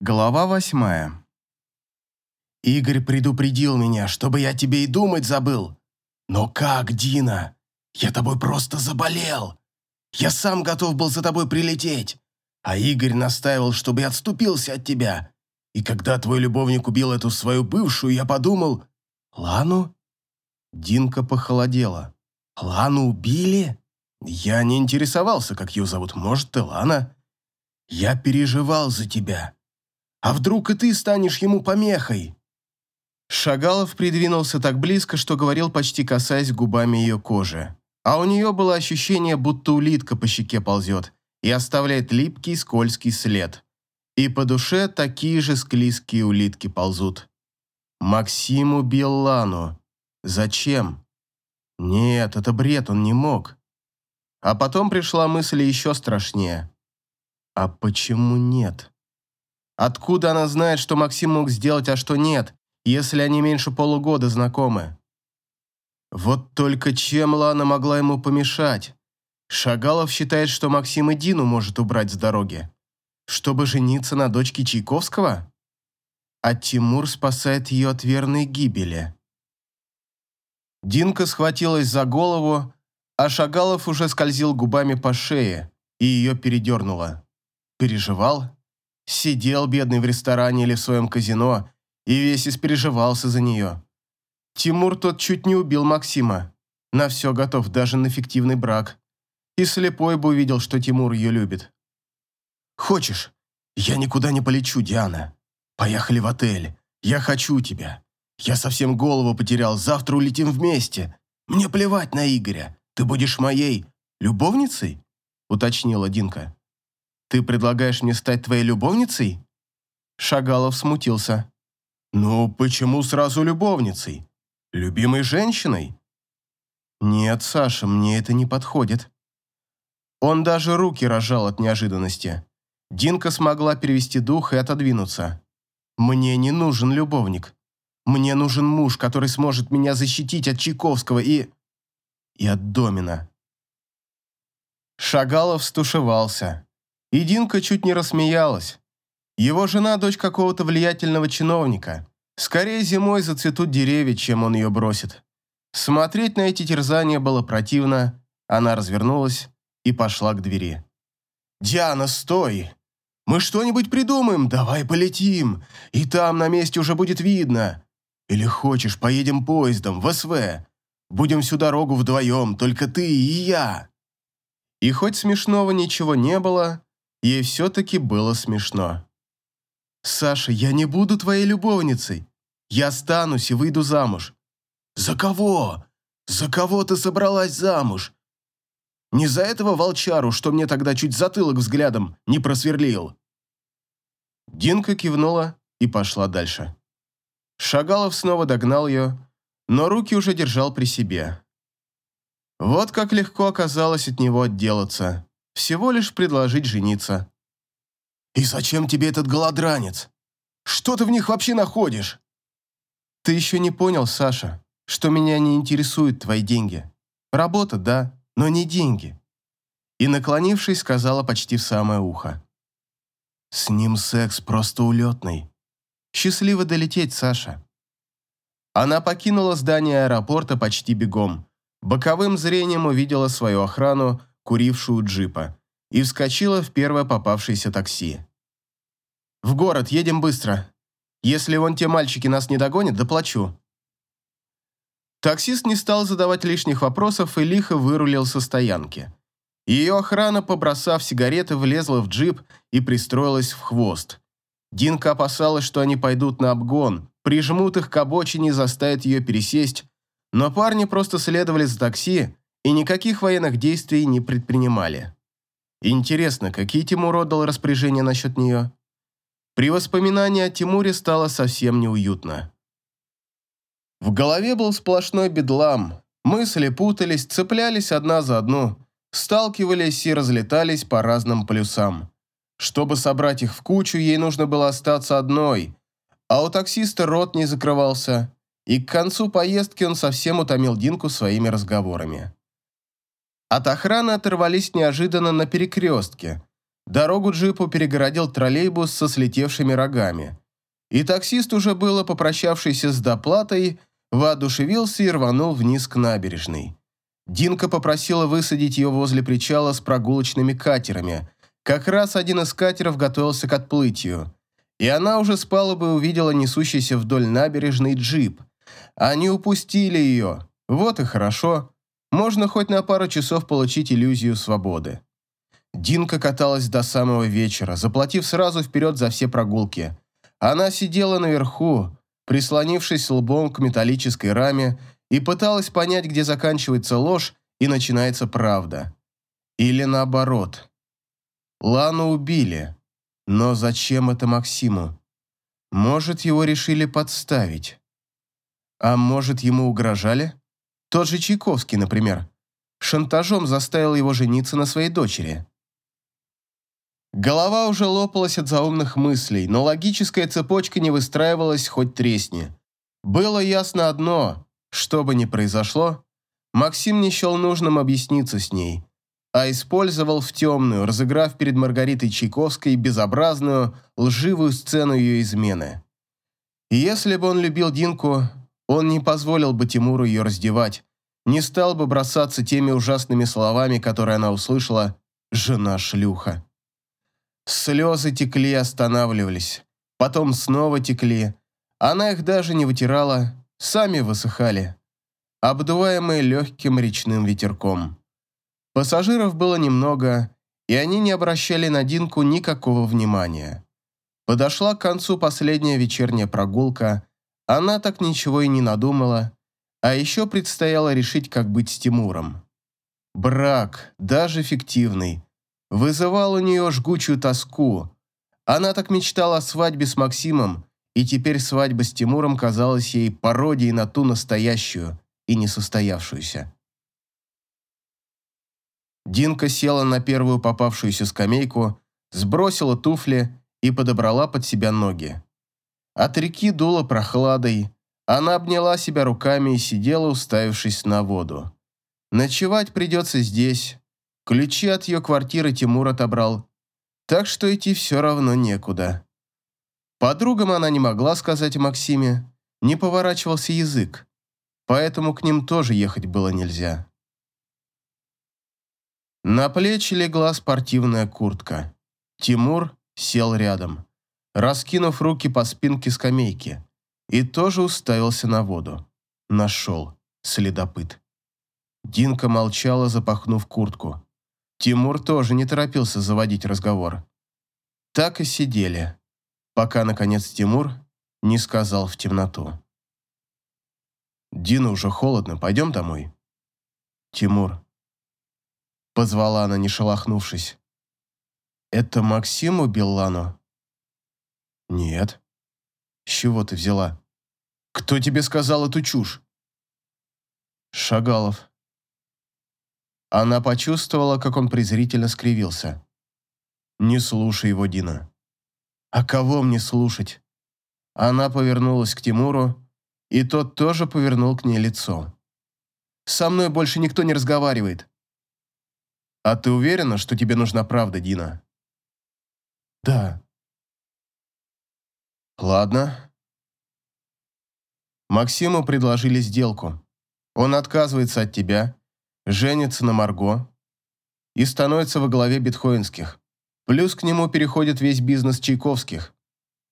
Глава восьмая. «Игорь предупредил меня, чтобы я тебе и думать забыл. Но как, Дина? Я тобой просто заболел. Я сам готов был за тобой прилететь. А Игорь настаивал, чтобы я отступился от тебя. И когда твой любовник убил эту свою бывшую, я подумал... Лану?» Динка похолодела. «Лану убили?» «Я не интересовался, как ее зовут. Может, ты Лана?» «Я переживал за тебя». А вдруг и ты станешь ему помехой?» Шагалов придвинулся так близко, что говорил, почти касаясь губами ее кожи. А у нее было ощущение, будто улитка по щеке ползет и оставляет липкий скользкий след. И по душе такие же склизкие улитки ползут. Максим убил Лану. Зачем? Нет, это бред, он не мог. А потом пришла мысль еще страшнее. А почему нет? Откуда она знает, что Максим мог сделать, а что нет, если они меньше полугода знакомы? Вот только чем Лана могла ему помешать? Шагалов считает, что Максим и Дину может убрать с дороги. Чтобы жениться на дочке Чайковского? А Тимур спасает ее от верной гибели. Динка схватилась за голову, а Шагалов уже скользил губами по шее и ее передернуло. Переживал? Сидел бедный в ресторане или в своем казино и весь испереживался за нее. Тимур тот чуть не убил Максима. На все готов, даже на фиктивный брак. И слепой бы увидел, что Тимур ее любит. «Хочешь? Я никуда не полечу, Диана. Поехали в отель. Я хочу тебя. Я совсем голову потерял, завтра улетим вместе. Мне плевать на Игоря. Ты будешь моей любовницей?» уточнила Динка. Ты предлагаешь мне стать твоей любовницей?» Шагалов смутился. «Ну, почему сразу любовницей? Любимой женщиной?» «Нет, Саша, мне это не подходит». Он даже руки разжал от неожиданности. Динка смогла перевести дух и отодвинуться. «Мне не нужен любовник. Мне нужен муж, который сможет меня защитить от Чайковского и... и от Домина». Шагалов стушевался. И Динка чуть не рассмеялась. Его жена – дочь какого-то влиятельного чиновника. Скорее зимой зацветут деревья, чем он ее бросит. Смотреть на эти терзания было противно. Она развернулась и пошла к двери. «Диана, стой! Мы что-нибудь придумаем, давай полетим, и там на месте уже будет видно. Или хочешь, поедем поездом в СВ? Будем всю дорогу вдвоем, только ты и я». И хоть смешного ничего не было, Ей все-таки было смешно. «Саша, я не буду твоей любовницей. Я останусь и выйду замуж». «За кого? За кого ты собралась замуж? Не за этого волчару, что мне тогда чуть затылок взглядом не просверлил?» Динка кивнула и пошла дальше. Шагалов снова догнал ее, но руки уже держал при себе. Вот как легко оказалось от него отделаться. Всего лишь предложить жениться. «И зачем тебе этот голодранец? Что ты в них вообще находишь?» «Ты еще не понял, Саша, что меня не интересуют твои деньги. Работа, да, но не деньги». И, наклонившись, сказала почти в самое ухо. «С ним секс просто улетный. Счастливо долететь, Саша». Она покинула здание аэропорта почти бегом. Боковым зрением увидела свою охрану, курившую джипа, и вскочила в первое попавшееся такси. «В город, едем быстро. Если вон те мальчики нас не догонят, доплачу». Таксист не стал задавать лишних вопросов и лихо вырулил со стоянки. Ее охрана, побросав сигареты, влезла в джип и пристроилась в хвост. Динка опасалась, что они пойдут на обгон, прижмут их к обочине и заставят ее пересесть, но парни просто следовали за такси и никаких военных действий не предпринимали. Интересно, какие Тимур отдал распоряжения насчет нее? При воспоминании о Тимуре стало совсем неуютно. В голове был сплошной бедлам. Мысли путались, цеплялись одна за одну, сталкивались и разлетались по разным полюсам. Чтобы собрать их в кучу, ей нужно было остаться одной, а у таксиста рот не закрывался, и к концу поездки он совсем утомил Динку своими разговорами. От охраны оторвались неожиданно на перекрестке. Дорогу джипу перегородил троллейбус со слетевшими рогами. И таксист, уже было попрощавшийся с доплатой, воодушевился и рванул вниз к набережной. Динка попросила высадить ее возле причала с прогулочными катерами. Как раз один из катеров готовился к отплытию. И она уже с палубы увидела несущийся вдоль набережной джип. Они упустили ее. Вот и хорошо. Можно хоть на пару часов получить иллюзию свободы. Динка каталась до самого вечера, заплатив сразу вперед за все прогулки. Она сидела наверху, прислонившись лбом к металлической раме, и пыталась понять, где заканчивается ложь и начинается правда. Или наоборот. Лану убили. Но зачем это Максиму? Может, его решили подставить? А может, ему угрожали? Тот же Чайковский, например. Шантажом заставил его жениться на своей дочери. Голова уже лопалась от заумных мыслей, но логическая цепочка не выстраивалась хоть тресни. Было ясно одно, что бы ни произошло, Максим не счел нужным объясниться с ней, а использовал в темную, разыграв перед Маргаритой Чайковской безобразную, лживую сцену ее измены. И если бы он любил Динку, он не позволил бы Тимуру ее раздевать, не стал бы бросаться теми ужасными словами, которые она услышала «жена-шлюха». Слезы текли останавливались, потом снова текли. Она их даже не вытирала, сами высыхали, обдуваемые легким речным ветерком. Пассажиров было немного, и они не обращали на Динку никакого внимания. Подошла к концу последняя вечерняя прогулка, она так ничего и не надумала, а еще предстояло решить, как быть с Тимуром. Брак, даже фиктивный, вызывал у нее жгучую тоску. Она так мечтала о свадьбе с Максимом, и теперь свадьба с Тимуром казалась ей пародией на ту настоящую и несостоявшуюся. Динка села на первую попавшуюся скамейку, сбросила туфли и подобрала под себя ноги. От реки дуло прохладой, она обняла себя руками и сидела, уставившись на воду. Ночевать придется здесь, Ключи от ее квартиры Тимур отобрал, так что идти все равно некуда. Подругам она не могла сказать о Максиме, не поворачивался язык, поэтому к ним тоже ехать было нельзя. На плечи легла спортивная куртка. Тимур сел рядом, раскинув руки по спинке скамейки, и тоже уставился на воду. Нашел следопыт. Динка молчала, запахнув куртку. Тимур тоже не торопился заводить разговор. Так и сидели, пока, наконец, Тимур не сказал в темноту. «Дина, уже холодно, пойдем домой?» «Тимур», — позвала она, не шелохнувшись. «Это Максим убил Лану?» «Нет». «С чего ты взяла?» «Кто тебе сказал эту чушь?» «Шагалов». Она почувствовала, как он презрительно скривился. «Не слушай его, Дина». «А кого мне слушать?» Она повернулась к Тимуру, и тот тоже повернул к ней лицо. «Со мной больше никто не разговаривает». «А ты уверена, что тебе нужна правда, Дина?» «Да». «Ладно». Максиму предложили сделку. Он отказывается от тебя, женится на Марго и становится во главе битхоинских. Плюс к нему переходит весь бизнес Чайковских.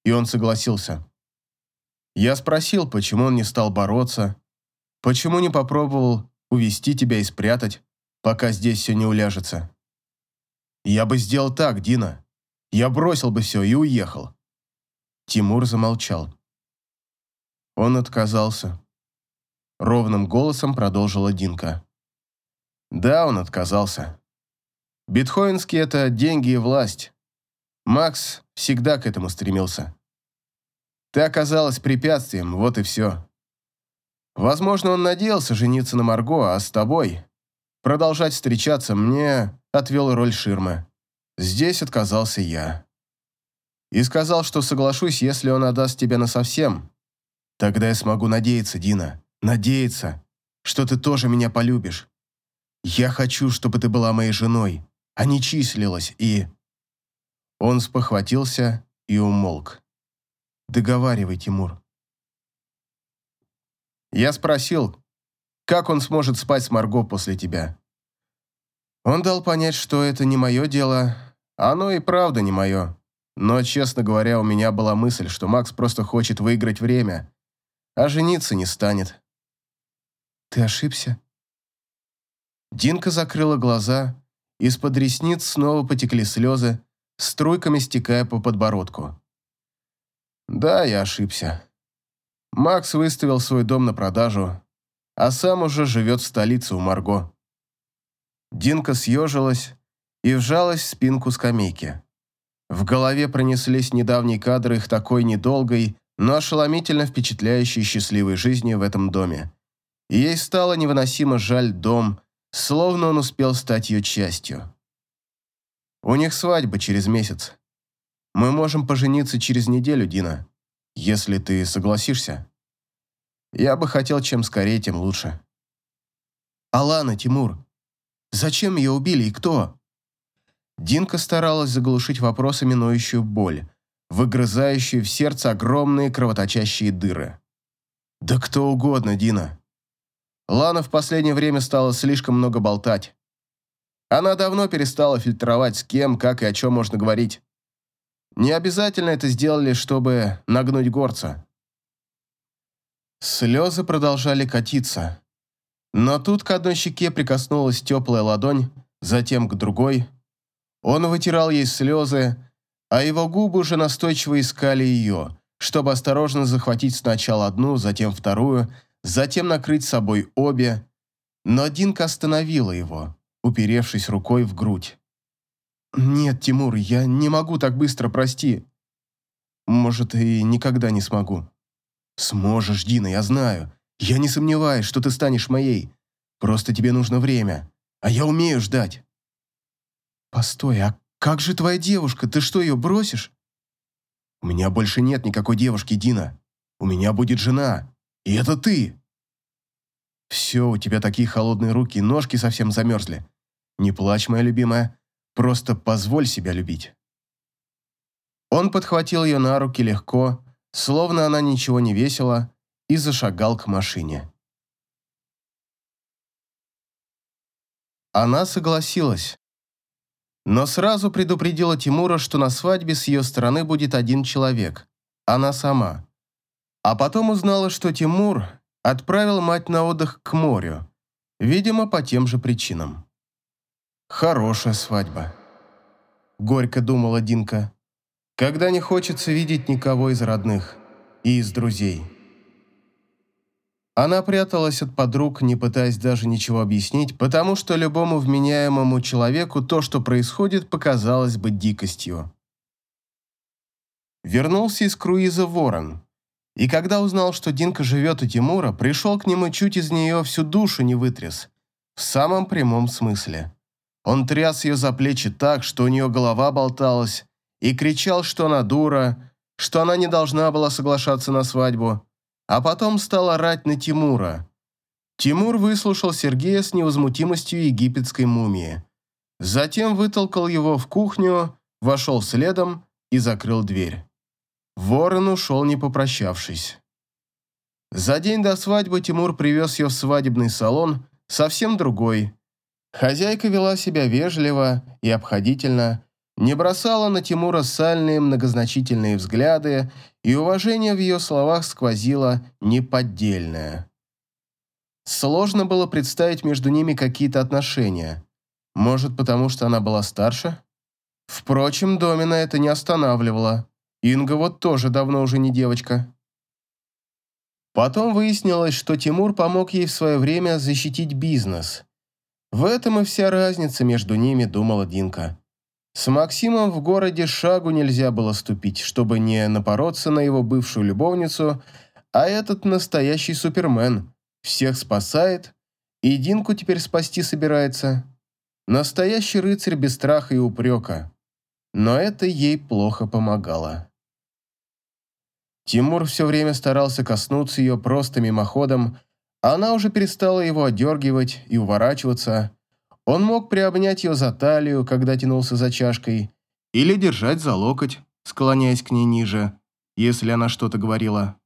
И он согласился. Я спросил, почему он не стал бороться, почему не попробовал увести тебя и спрятать, пока здесь все не уляжется. Я бы сделал так, Дина. Я бросил бы все и уехал. Тимур замолчал. Он отказался. Ровным голосом продолжила Динка. Да, он отказался. Битхоинский – это деньги и власть. Макс всегда к этому стремился. Ты оказалась препятствием, вот и все. Возможно, он надеялся жениться на Марго, а с тобой продолжать встречаться мне отвел роль ширмы. Здесь отказался я. И сказал, что соглашусь, если он отдаст тебя насовсем. Тогда я смогу надеяться, Дина, надеяться, что ты тоже меня полюбишь. Я хочу, чтобы ты была моей женой, а не числилась и...» Он спохватился и умолк. «Договаривай, Тимур». Я спросил, как он сможет спать с Марго после тебя. Он дал понять, что это не мое дело, оно и правда не мое. Но, честно говоря, у меня была мысль, что Макс просто хочет выиграть время, а жениться не станет. Ты ошибся? Динка закрыла глаза, из-под ресниц снова потекли слезы, струйками стекая по подбородку. Да, я ошибся. Макс выставил свой дом на продажу, а сам уже живет в столице у Марго. Динка съежилась и вжалась в спинку скамейки. В голове пронеслись недавние кадры их такой недолгой, но ошеломительно впечатляющей счастливой жизни в этом доме. И ей стало невыносимо жаль дом, словно он успел стать ее частью. У них свадьба через месяц. Мы можем пожениться через неделю, Дина, если ты согласишься. Я бы хотел, чем скорее, тем лучше. Алана, Тимур, зачем ее убили и кто? Динка старалась заглушить вопросами ноющую боль, выгрызающую в сердце огромные кровоточащие дыры. Да кто угодно, Дина. Лана в последнее время стала слишком много болтать. Она давно перестала фильтровать, с кем, как и о чем можно говорить. Не обязательно это сделали, чтобы нагнуть горца. Слезы продолжали катиться. Но тут к одной щеке прикоснулась теплая ладонь, затем к другой. Он вытирал ей слезы, а его губы уже настойчиво искали ее, чтобы осторожно захватить сначала одну, затем вторую, затем накрыть собой обе. Но Динка остановила его, уперевшись рукой в грудь. «Нет, Тимур, я не могу так быстро, прости. Может, и никогда не смогу». «Сможешь, Дина, я знаю. Я не сомневаюсь, что ты станешь моей. Просто тебе нужно время, а я умею ждать». «Постой, а как же твоя девушка? Ты что, ее бросишь?» «У меня больше нет никакой девушки, Дина. У меня будет жена. И это ты!» «Все, у тебя такие холодные руки, ножки совсем замерзли. Не плачь, моя любимая. Просто позволь себя любить». Он подхватил ее на руки легко, словно она ничего не весила, и зашагал к машине. Она согласилась но сразу предупредила Тимура, что на свадьбе с ее стороны будет один человек – она сама. А потом узнала, что Тимур отправил мать на отдых к морю, видимо, по тем же причинам. «Хорошая свадьба», – горько думала Динка, «когда не хочется видеть никого из родных и из друзей». Она пряталась от подруг, не пытаясь даже ничего объяснить, потому что любому вменяемому человеку то, что происходит, показалось бы дикостью. Вернулся из круиза Ворон. И когда узнал, что Динка живет у Тимура, пришел к нему чуть из нее всю душу не вытряс. В самом прямом смысле. Он тряс ее за плечи так, что у нее голова болталась, и кричал, что она дура, что она не должна была соглашаться на свадьбу, а потом стал орать на Тимура. Тимур выслушал Сергея с невозмутимостью египетской мумии. Затем вытолкал его в кухню, вошел следом и закрыл дверь. Ворон ушел, не попрощавшись. За день до свадьбы Тимур привез ее в свадебный салон, совсем другой. Хозяйка вела себя вежливо и обходительно, не бросала на Тимура сальные многозначительные взгляды, и уважение в ее словах сквозило неподдельное. Сложно было представить между ними какие-то отношения. Может, потому что она была старше? Впрочем, Домина это не останавливало. Инга вот тоже давно уже не девочка. Потом выяснилось, что Тимур помог ей в свое время защитить бизнес. В этом и вся разница между ними, думала Динка. С Максимом в городе шагу нельзя было ступить, чтобы не напороться на его бывшую любовницу, а этот настоящий супермен. Всех спасает, и Динку теперь спасти собирается. Настоящий рыцарь без страха и упрека. Но это ей плохо помогало. Тимур все время старался коснуться ее просто мимоходом, а она уже перестала его одергивать и уворачиваться, он мог приобнять ее за талию, когда тянулся за чашкой, Или держать за локоть, склоняясь к ней ниже, если она что-то говорила.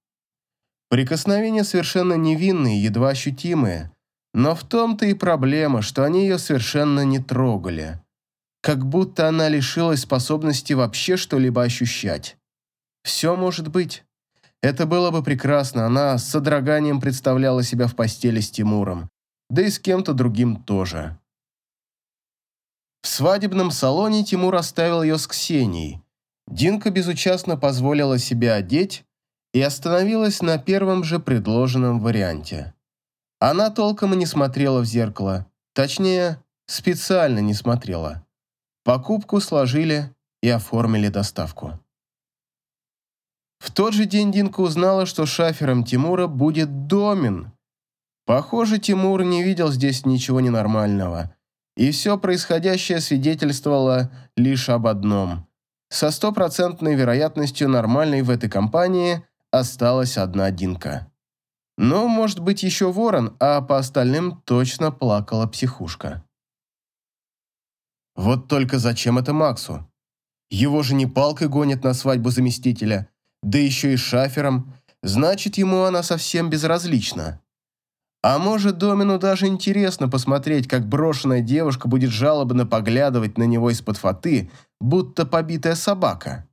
Прикосновения совершенно невинные, едва ощутимые, но в том-то и проблема, что они ее совершенно не трогали. Как будто она лишилась способности вообще что-либо ощущать. Все может быть. Это было бы прекрасно, она с содроганием представляла себя в постели с Тимуром, да и с кем-то другим тоже. В свадебном салоне Тимур оставил ее с Ксенией. Динка безучастно позволила себе одеть и остановилась на первом же предложенном варианте. Она толком и не смотрела в зеркало, точнее, специально не смотрела. Покупку сложили и оформили доставку. В тот же день Динка узнала, что шафером Тимура будет Домин. Похоже, Тимур не видел здесь ничего ненормального, и все происходящее свидетельствовало лишь об одном. Со стопроцентной вероятностью нормальной в этой компании осталась одна Динка. Но, может быть, еще ворон, а по остальным точно плакала психушка. Вот только зачем это Максу? Его же не палкой гонят на свадьбу заместителя – да еще и шафером, значит, ему она совсем безразлична. А может, Домину даже интересно посмотреть, как брошенная девушка будет жалобно поглядывать на него из-под фаты, будто побитая собака.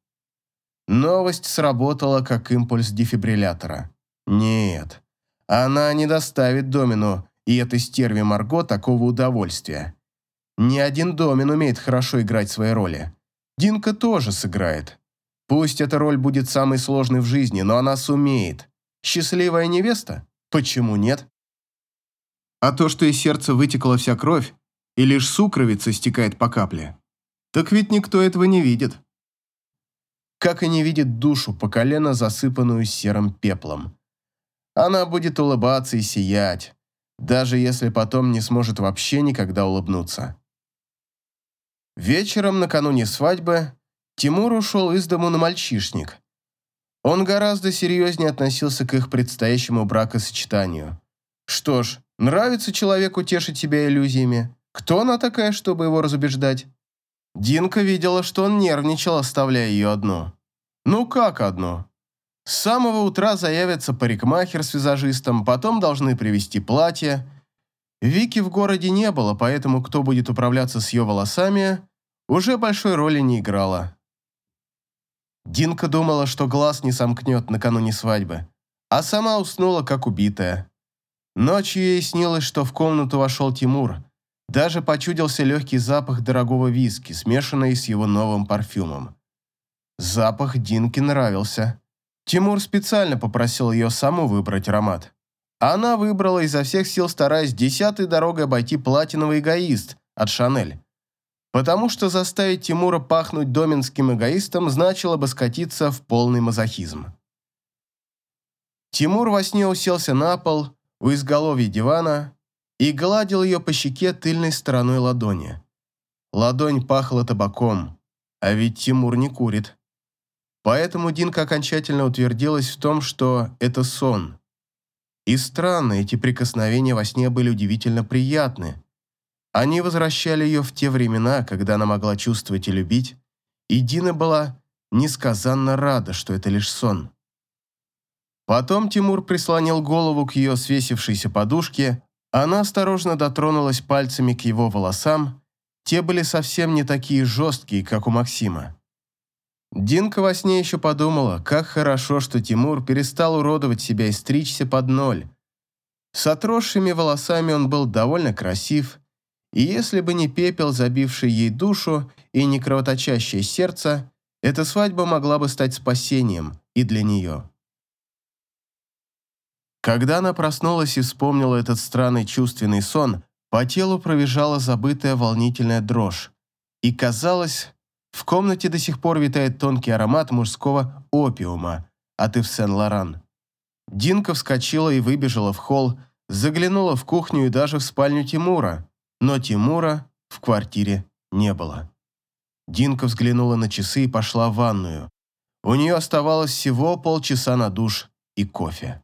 Новость сработала как импульс дефибриллятора. Нет, она не доставит Домину и этой стерве Марго такого удовольствия. Ни один Домин умеет хорошо играть свои роли. Динка тоже сыграет. Пусть эта роль будет самой сложной в жизни, но она сумеет. Счастливая невеста? Почему нет? А то, что из сердца вытекла вся кровь, и лишь сукровица стекает по капле, так ведь никто этого не видит. Как и не видит душу, по колено засыпанную серым пеплом. Она будет улыбаться и сиять, даже если потом не сможет вообще никогда улыбнуться. Вечером накануне свадьбы Тимур ушел из дому на мальчишник. Он гораздо серьезнее относился к их предстоящему бракосочетанию. Что ж, нравится человеку тешить себя иллюзиями. Кто она такая, чтобы его разубеждать? Динка видела, что он нервничал, оставляя ее одну. Ну как одну? С самого утра заявится парикмахер с визажистом, потом должны привезти платье. Вики в городе не было, поэтому кто будет управляться с ее волосами, уже большой роли не играла. Динка думала, что глаз не сомкнет накануне свадьбы, а сама уснула, как убитая. Ночью ей снилось, что в комнату вошел Тимур. Даже почудился легкий запах дорогого виски, смешанный с его новым парфюмом. Запах Динке нравился. Тимур специально попросил ее саму выбрать аромат. Она выбрала изо всех сил, стараясь десятой дорогой обойти платиновый эгоист от Шанель потому что заставить Тимура пахнуть доменским эгоистом значило бы скатиться в полный мазохизм. Тимур во сне уселся на пол у изголовья дивана и гладил ее по щеке тыльной стороной ладони. Ладонь пахла табаком, а ведь Тимур не курит. Поэтому Динка окончательно утвердилась в том, что это сон. И странно, эти прикосновения во сне были удивительно приятны. Они возвращали ее в те времена, когда она могла чувствовать и любить, и Дина была несказанно рада, что это лишь сон. Потом Тимур прислонил голову к ее свесившейся подушке, она осторожно дотронулась пальцами к его волосам, те были совсем не такие жесткие, как у Максима. Динка во сне еще подумала, как хорошо, что Тимур перестал уродовать себя и стричься под ноль. С отросшими волосами он был довольно красив, и если бы не пепел, забивший ей душу, и не кровоточащее сердце, эта свадьба могла бы стать спасением и для нее. Когда она проснулась и вспомнила этот странный чувственный сон, по телу пробежала забытая волнительная дрожь. И казалось, в комнате до сих пор витает тонкий аромат мужского опиума от Ив Сен-Лоран. Динка вскочила и выбежала в холл, заглянула в кухню и даже в спальню Тимура но Тимура в квартире не было. Динка взглянула на часы и пошла в ванную. У нее оставалось всего полчаса на душ и кофе.